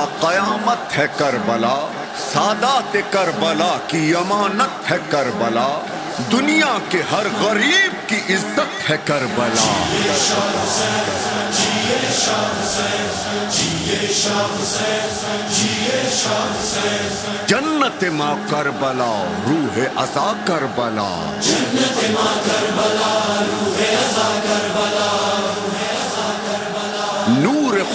امانت ہے کربلا، سادات کربلا کی امانت ہے کربلا، دنیا کے ہر غریب کی عزت ہے کربلا۔ جنت ماں کربلا، روح ازا کربلا۔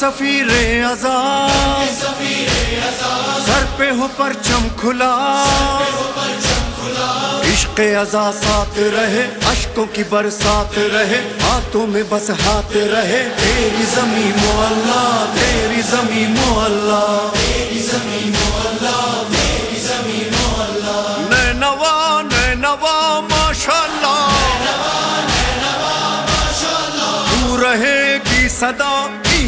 سفیر ازا سر پہ ہو پرچم کھلا۔ عشق ازا ساتھ رہے اشکوں کی برسات رہے، ہاتھوں میں بس ہاتھ رہے۔ تیری زمین مولا، تیری زمین مولا۔ نینوا نینوا ماشاء اللہ تو رہے گی صدا۔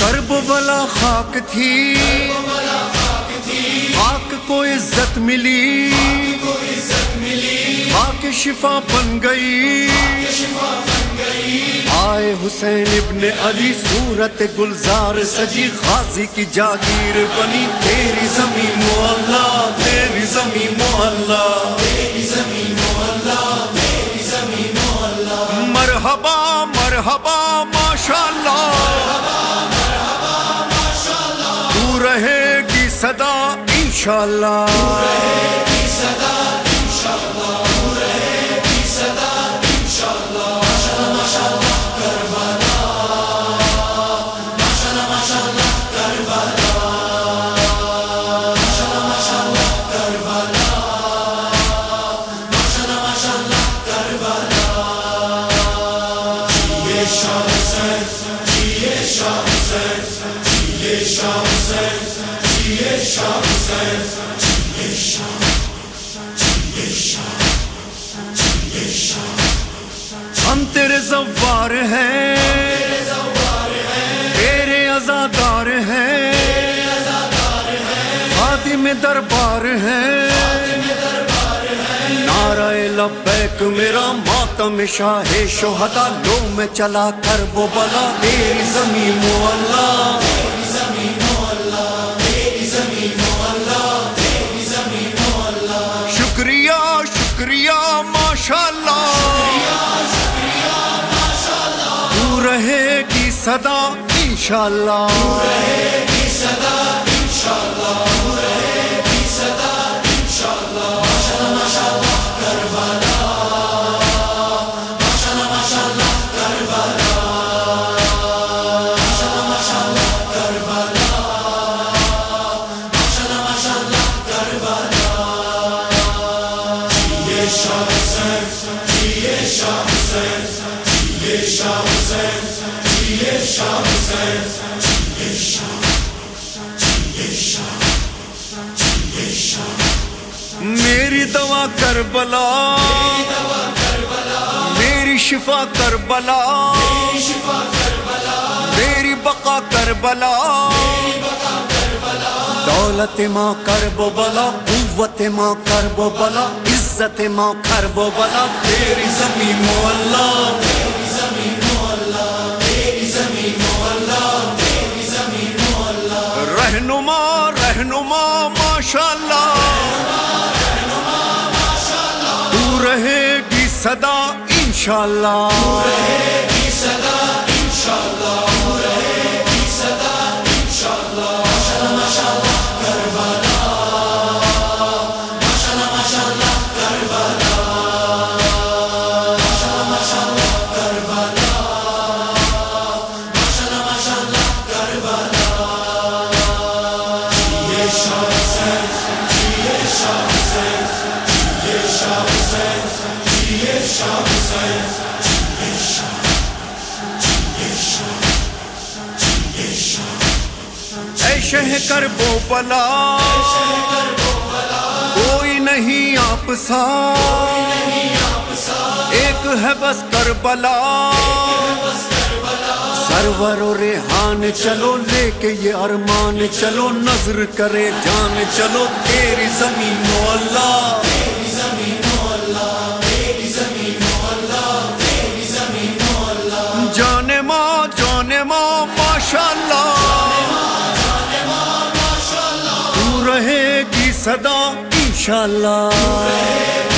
کرب بلا خاک تھی، خاک کو عزت ملی، خاک شفا بن گئی۔ آئے حسین ابن علی صورت گلزار، سجی غازی کی جاگیر بنی۔ تیری زمین مولا تیری زمین مولا مرحبا مرحبا ماشاءاللہ. تو رہے گی صدا انشاءاللہ. تو رہے گی ہم تیرے زوار ہیں۔ تیرے ازادار ہیں۔ خادم دربار ہیں۔ نعرہ لبیک میرا ماتم شاہ شہدا لو میں چلا کر وہ بلا تیری زمین مولا شکریہ شکریہ، ماشاءاللہ۔ رہے تو رہے گی صدا انشاءاللہ۔ دوا میری شفا کر بلا میری بقا کر بلا دولت ماں کر بلا، قوت ماں کر بلا، عزت ماں کر بلا. تیری زمین اللہ انشاءاللہ۔ شہ کر بو بلا، کوئی نہیں آپ سا۔ ایک ہے بس کر بلا سرور و ریحان چلو لے کے یہ ارمان، چلو نظر کرے جان، چلو تیری زمین و اللہ۔ رہے گی صدا انشاءاللہ۔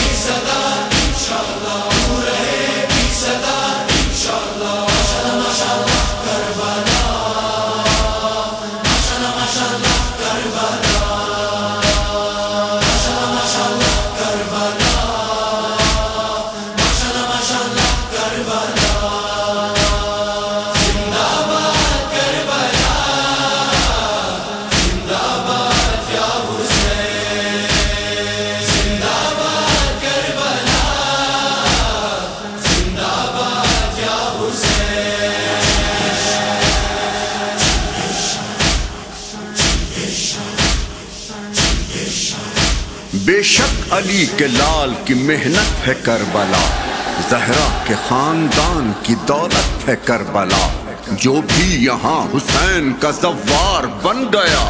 بے شک علی کے لال کی محنت ہے کربلا، زہرا کے خاندان کی دولت ہے کربلا۔ جو بھی یہاں حسین کا زوار بن گیا،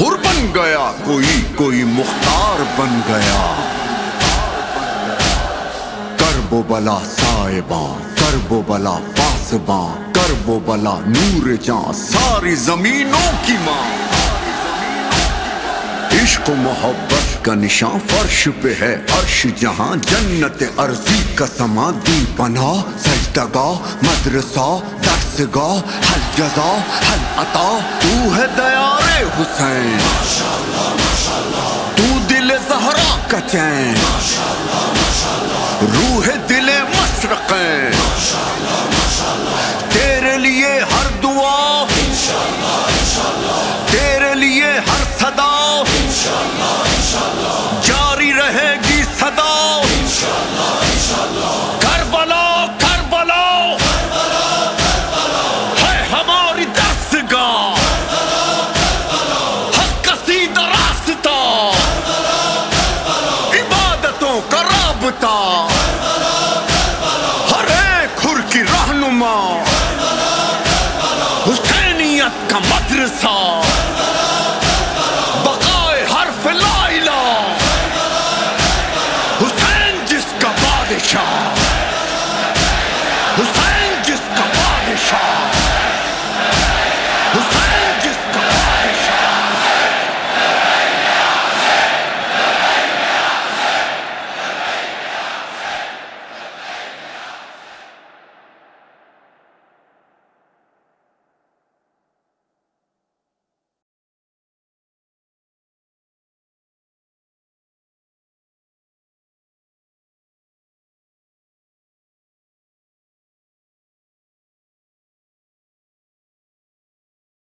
ہر بن گیا، کوئی کوئی مختار بن گیا۔ کرب و بلا صاحباں، کرب و بلا پاسباں کرب و بلا نور جاں، ساری زمینوں کی ماں۔ عشق و محبت کا نشان فرش پہ ہے عرش جہاں جنت ارضی کا سمادی بنا سجدگاہ، مدرسہ، درسگاہ، حل جزا، حل عطا۔ تو ہے دیار حسین۔ تو دل زہرا کا چین۔ روح دل مشرقیں رابطہ ہر ایک کی رہنما۔ حسینیت کا مدرسہ۔ بقائے حرف لا الہ۔ حسین جس کا بادشاہ۔